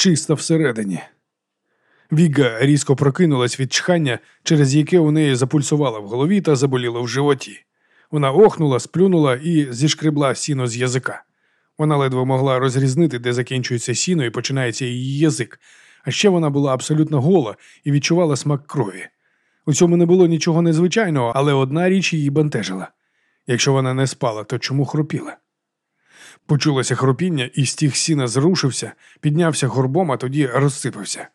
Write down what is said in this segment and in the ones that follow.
чиста всередині. Віга різко прокинулась від чхання, через яке у неї запульсувало в голові та заболіло в животі. Вона охнула, сплюнула і зішкребла сіно з язика. Вона ледве могла розрізнити, де закінчується сіно і починається її язик, а ще вона була абсолютно гола і відчувала смак крові. У цьому не було нічого незвичайного, але одна річ її бентежила. Якщо вона не спала, то чому хропіла? Почулося хропіння, і стіг сіна зрушився, піднявся горбом, а тоді розсипався.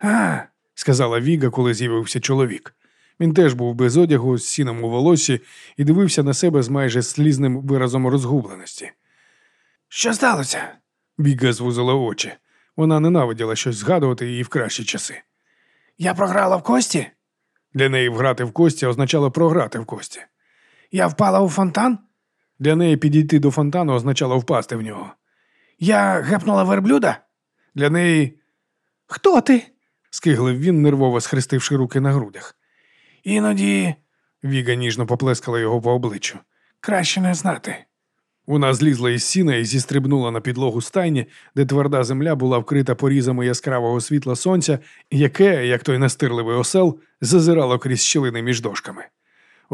А, сказала Віга, коли з'явився чоловік. Він теж був без одягу, з сіном у волосі і дивився на себе з майже слізним виразом розгубленості. Що сталося? Віга звузила очі. Вона ненавиділа щось згадувати і в кращі часи. Я програла в кості? Для неї вграти в кості означало програти в кості. Я впала у фонтан? Для неї підійти до фонтану означало впасти в нього. Я гепнула верблюда? Для неї. Хто ти? скиглив він, нервово схрестивши руки на грудях. Іноді. Віга ніжно поплескала його по обличчю. Краще не знати. Вона злізла із сіна і зістрибнула на підлогу стайні, де тверда земля була вкрита порізами яскравого світла сонця, яке, як той настирливий осел, зазирало крізь щілини між дошками.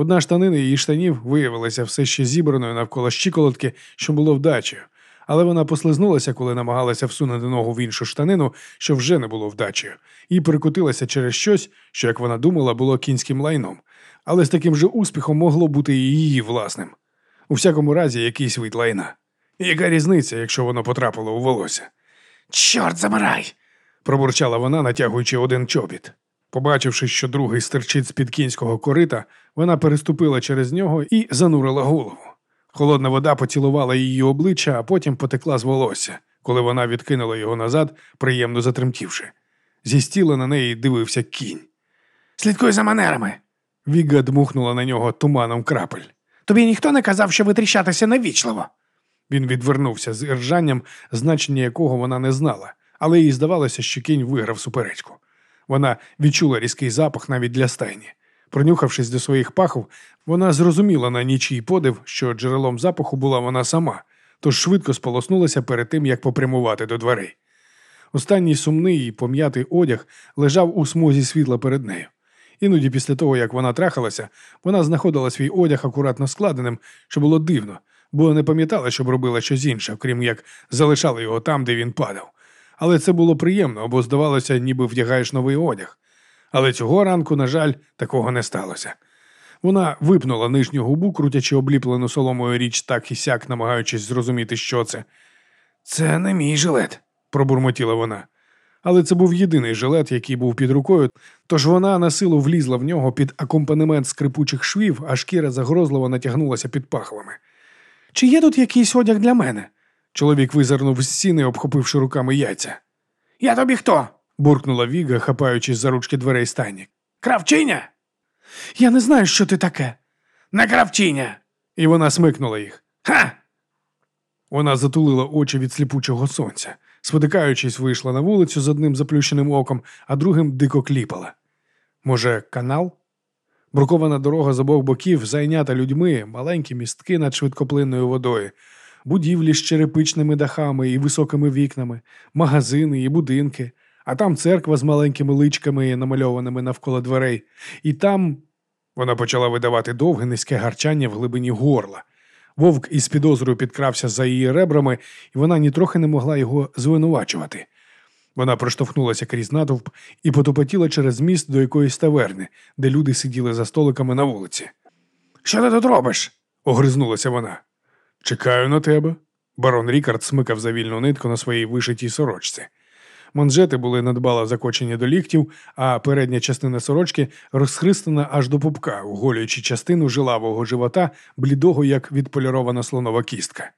Одна штанина її штанів виявилася все ще зібраною навколо щиколотки, що було вдачею, але вона послизнулася, коли намагалася всунути ногу в іншу штанину, що вже не було вдачею, і перекотилася через щось, що, як вона думала, було кінським лайном, але з таким же успіхом могло бути і її власним. У всякому разі, якийсь вид лайна. Яка різниця, якщо воно потрапило у волосся? Чорт забирай! пробурчала вона, натягуючи один чобіт. Побачивши, що другий стирчить з під кінського корита, вона переступила через нього і занурила голову. Холодна вода поцілувала її обличчя, а потім потекла з волосся, коли вона відкинула його назад, приємно затремтівши. Зі стіла на неї дивився кінь. Слідкуй за манерами. Віга дмухнула на нього туманом крапель. Тобі ніхто не казав, що витріщатися навічливо. Він відвернувся з іржанням, значення якого вона не знала, але їй здавалося, що кінь виграв суперечку. Вона відчула різкий запах навіть для стайні. Пронюхавшись до своїх пахов, вона зрозуміла на нічий подив, що джерелом запаху була вона сама, тож швидко сполоснулася перед тим, як попрямувати до дверей. Останній сумний і пом'ятий одяг лежав у смузі світла перед нею. Іноді, після того, як вона трахалася, вона знаходила свій одяг акуратно складеним, що було дивно, бо не пам'ятала, щоб робила щось інше, крім як залишала його там, де він падав. Але це було приємно, бо здавалося, ніби вдягаєш новий одяг. Але цього ранку, на жаль, такого не сталося. Вона випнула нижню губу, крутячи обліплену соломою річ так і сяк, намагаючись зрозуміти, що це. Це не мій жилет, пробурмотіла вона. Але це був єдиний жилет, який був під рукою, тож вона на силу влізла в нього під акомпанемент скрипучих швів, а шкіра загрозливо натягнулася під пахвами. Чи є тут якийсь одяг для мене? Чоловік визирнув з сіни, обхопивши руками яйця. Я тобі хто? буркнула Віга, хапаючись за ручки дверей стайні. Кравчиня? Я не знаю, що ти таке. Не кравчиня. І вона смикнула їх. Ха! Вона затулила очі від сліпучого сонця. Спотикаючись, вийшла на вулицю з одним заплющеним оком, а другим дико кліпала. Може, канал? Брукована дорога з обох боків зайнята людьми, маленькі містки над швидкоплинною водою, будівлі з черепичними дахами і високими вікнами, магазини і будинки, а там церква з маленькими личками, намальованими навколо дверей, і там вона почала видавати довге низьке гарчання в глибині горла. Вовк із підозрою підкрався за її ребрами, і вона нітрохи не могла його звинувачувати. Вона проштовхнулася крізь натовп і потопотіла через міст до якоїсь таверни, де люди сиділи за столиками на вулиці. Що ти тут робиш? огризнулася вона. Чекаю на тебе. Барон Рікард смикав за вільну нитку на своїй вишитій сорочці. Манжети були надбало закочені до ліктів, а передня частина сорочки розхристана аж до пупка, оголюючи частину жилавого живота, блідого, як відполірована слонова кістка.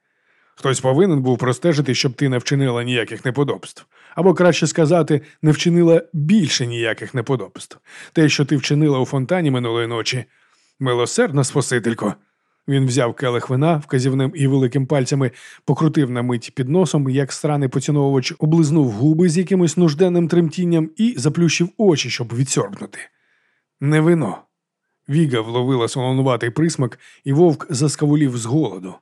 Хтось повинен був простежити, щоб ти не вчинила ніяких неподобств. Або краще сказати, не вчинила більше ніяких неподобств. Те, що ти вчинила у фонтані минулої ночі. Милосердна спасителько. Він взяв келих вина вказівним і великим пальцями, покрутив на мить під носом, як странний поціновувач облизнув губи з якимось нужденним тремтінням і заплющив очі, щоб відсорбнути. Не вино. Віга вловила солонуватий присмак, і вовк заскавулів з голоду.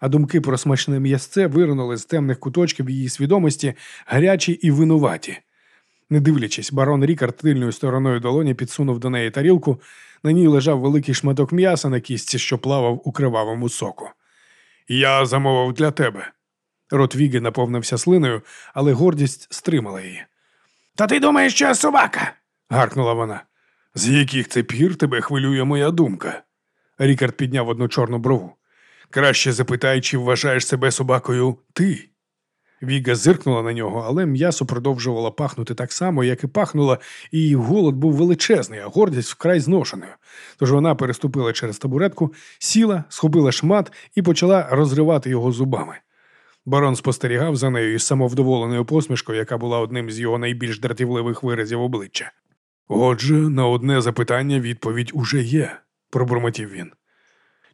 а думки про смачне м'ясце виринули з темних куточків її свідомості, гарячі і винуваті. Не дивлячись, барон Рікард тильною стороною долоні підсунув до неї тарілку, на ній лежав великий шматок м'яса на кістці, що плавав у кривавому соку. Я замовив для тебе. Рот Віги наповнився слиною, але гордість стримала її. Та ти думаєш, що я собака? гаркнула вона. З яких це пір тебе хвилює моя думка? Рікард підняв одну чорну брову. Краще запитай, чи вважаєш себе собакою ти. Віга зиркнула на нього, але м'ясо продовжувало пахнути так само, як і пахнуло, і її голод був величезний, а гордість вкрай зношеною. Тож вона переступила через табуретку, сіла, схопила шмат і почала розривати його зубами. Барон спостерігав за нею із самовдоволеною посмішкою, яка була одним з його найбільш дратівливих виразів обличчя. Отже, на одне запитання відповідь уже є, пробурмотів він.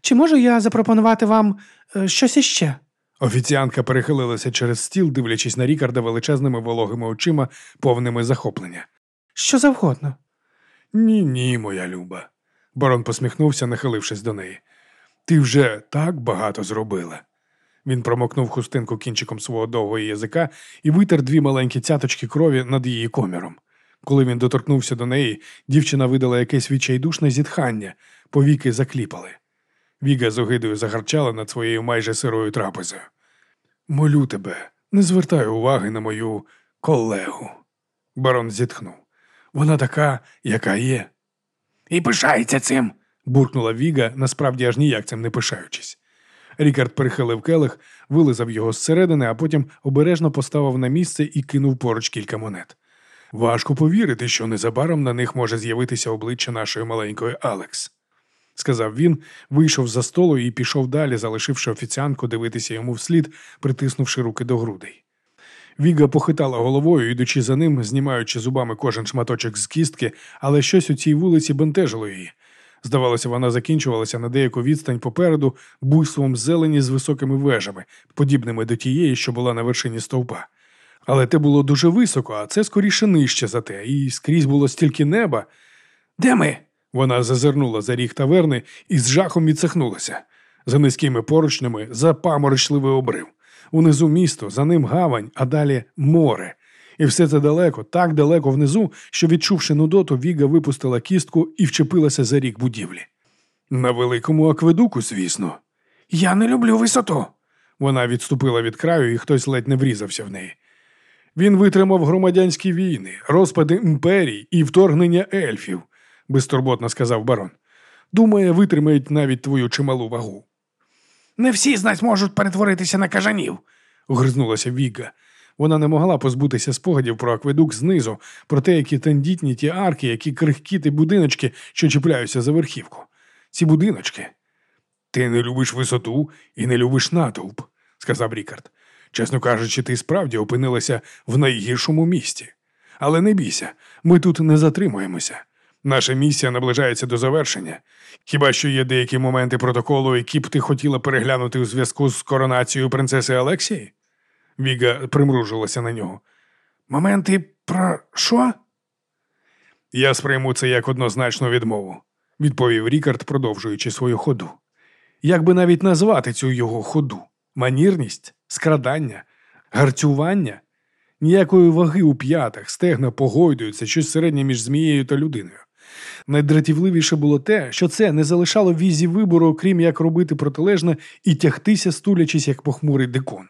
Чи можу я запропонувати вам е, щось іще? Офіціантка перехилилася через стіл, дивлячись на Рікарда величезними вологими очима, повними захоплення. Що завгодно. Ні, ні, моя люба. Барон посміхнувся, нахилившись до неї. Ти вже так багато зробила. Він промокнув хустинку кінчиком свого довгого язика і витер дві маленькі цяточки крові над її коміром. Коли він доторкнувся до неї, дівчина видала якесь відчайдушне зітхання, повіки закліпали. Віга з огидою загарчала над своєю майже сирою трапезою. Молю тебе, не звертай уваги на мою колегу. Барон зітхнув. Вона така, яка є. І пишається цим. буркнула Віга, насправді аж ніяк цим не пишаючись. Рікард перехилив келих, вилизав його зсередини, а потім обережно поставив на місце і кинув поруч кілька монет. Важко повірити, що незабаром на них може з'явитися обличчя нашої маленької Алекс, сказав він, вийшов за столу і пішов далі, залишивши офіціантку дивитися йому вслід, притиснувши руки до грудей. Віга похитала головою, йдучи за ним, знімаючи зубами кожен шматочок з кістки, але щось у цій вулиці бентежило її. Здавалося, вона закінчувалася на деяку відстань попереду буйством зелені з високими вежами, подібними до тієї, що була на вершині стовпа. Але те було дуже високо, а це скоріше нижче за те, і скрізь було стільки неба. Де ми? Вона зазирнула за ріг таверни і з жахом відсахнулася. За низькими поручнями запаморочливий обрив. Унизу місто, за ним гавань, а далі море. І все це далеко, так далеко внизу, що, відчувши нудоту, Віга випустила кістку і вчепилася за рік будівлі. На великому акведуку, звісно. Я не люблю висоту. Вона відступила від краю, і хтось ледь не врізався в неї. Він витримав громадянські війни, розпади імперій і вторгнення ельфів, безтурботно сказав барон. Думає, витримають навіть твою чималу вагу. Не всі знать можуть перетворитися на кажанів, огризнулася Віга. Вона не могла позбутися спогадів про акведук знизу, про те, які тендітні ті арки, які крихкі ті будиночки, що чіпляються за верхівку. Ці будиночки. Ти не любиш висоту і не любиш натовп, сказав Рікард. Чесно кажучи, ти справді опинилася в найгіршому місті. Але не бійся, ми тут не затримуємося. Наша місія наближається до завершення. Хіба що є деякі моменти протоколу, які б ти хотіла переглянути у зв'язку з коронацією принцеси Алексії? Віга примружилася на нього. Моменти про що? Я сприйму це як однозначну відмову, відповів Рікард, продовжуючи свою ходу. Як би навіть назвати цю його ходу? Манірність, скрадання, гарцювання? Ніякої ваги у п'ятах, стегна погойдуються, щось середнє між змією та людиною. Найдратівливіше було те, що це не залишало візі вибору, окрім як робити протилежне і тягтися, стулячись, як похмурий дикон.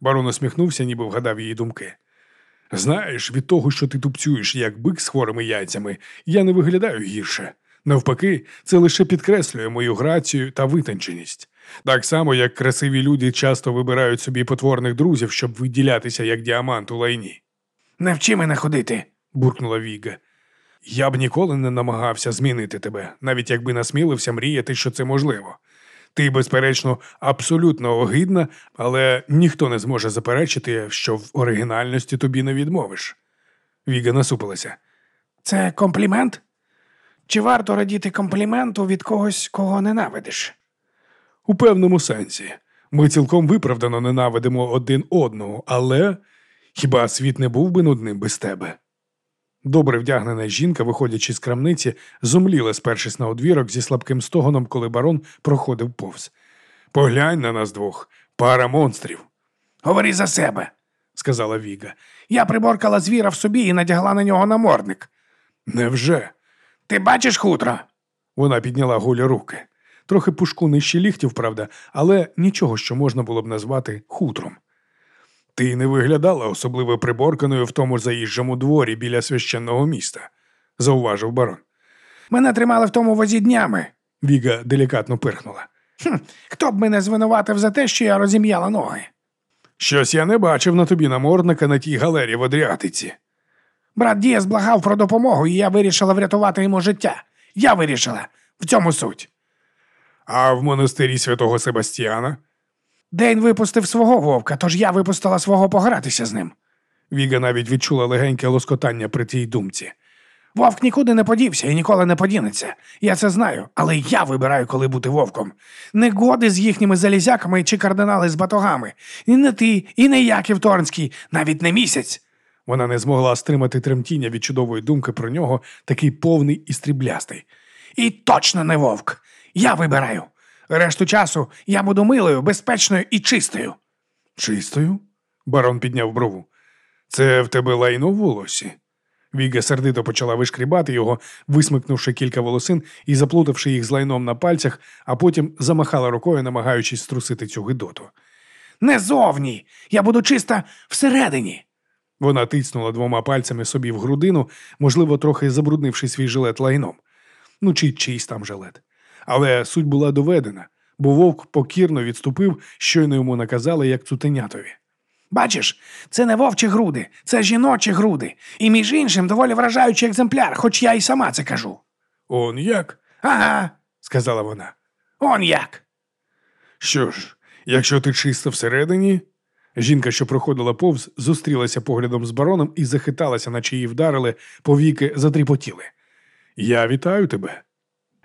Барон усміхнувся, ніби вгадав її думки. Знаєш, від того, що ти тупцюєш, як бик з хворими яйцями, я не виглядаю гірше. Навпаки, це лише підкреслює мою грацію та витонченість. Так само, як красиві люди часто вибирають собі потворних друзів, щоб виділятися як діамант у лайні. Навчи мене ходити, буркнула Віга. Я б ніколи не намагався змінити тебе, навіть якби насмілився мріяти, що це можливо. Ти, безперечно, абсолютно огидна, але ніхто не зможе заперечити, що в оригінальності тобі не відмовиш. Віга насупилася. Це комплімент? Чи варто радіти компліменту від когось, кого ненавидиш? У певному сенсі. Ми цілком виправдано ненавидимо один одного, але хіба світ не був би нудним без тебе? Добре вдягнена жінка, виходячи з крамниці, зумліла, спершись на одвірок зі слабким стогоном, коли барон проходив повз. Поглянь на нас двох, пара монстрів, Говори за себе. сказала Віга. Я приборкала звіра в собі і надягла на нього намордник. Невже? Ти бачиш хутро? Вона підняла голі руки. Трохи пушку нижче ліхтів, правда, але нічого, що можна було б назвати хутром. Ти не виглядала особливо приборканою в тому заїжджому дворі біля священного міста, зауважив барон. Мене тримали в тому возі днями. Віга делікатно пирхнула. Хм, хто б мене звинуватив за те, що я розім'яла ноги? Щось я не бачив на тобі намордника на тій галері в Адріатиці. Брат Дієс благав про допомогу, і я вирішила врятувати йому життя. Я вирішила. В цьому суть. А в монастирі святого Себастьяна Дейн випустив свого вовка, тож я випустила свого погратися з ним. Віга навіть відчула легеньке лоскотання при тій думці. Вовк нікуди не подівся і ніколи не подінеться. Я це знаю, але я вибираю, коли бути вовком. Не годи з їхніми залізяками чи кардинали з батогами. І не ти, і не Яків Торнський, навіть не місяць. Вона не змогла стримати тремтіння від чудової думки про нього, такий повний і стріблястий. І точно не вовк. Я вибираю. Решту часу я буду милою, безпечною і чистою. Чистою? Барон підняв брову. Це в тебе лайно в волосі. Віга сердито почала вишкрібати його, висмикнувши кілька волосин і заплутавши їх з лайном на пальцях, а потім замахала рукою, намагаючись струсити цю гидоту. Не зовні. Я буду чиста всередині. Вона тицнула двома пальцями собі в грудину, можливо, трохи забруднивши свій жилет лайном. Ну, чи чийсь там жилет. Але суть була доведена, бо вовк покірно відступив, щойно йому наказали, як цуценятові. Бачиш, це не вовчі груди, це жіночі груди. І між іншим доволі вражаючий екземпляр, хоч я і сама це кажу. Он як? Ага, сказала вона. он як. Що ж, якщо ти чисто всередині. Жінка, що проходила повз, зустрілася поглядом з бароном і захиталася, наче її вдарили, повіки затріпотіли. Я вітаю тебе.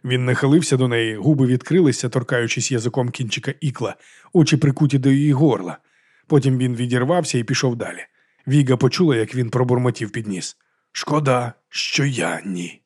Він нахилився до неї, губи відкрилися, торкаючись язиком кінчика ікла, очі прикуті до її горла. Потім він відірвався і пішов далі. Віга почула, як він пробурмотів під ніс. Шкода, що я ні.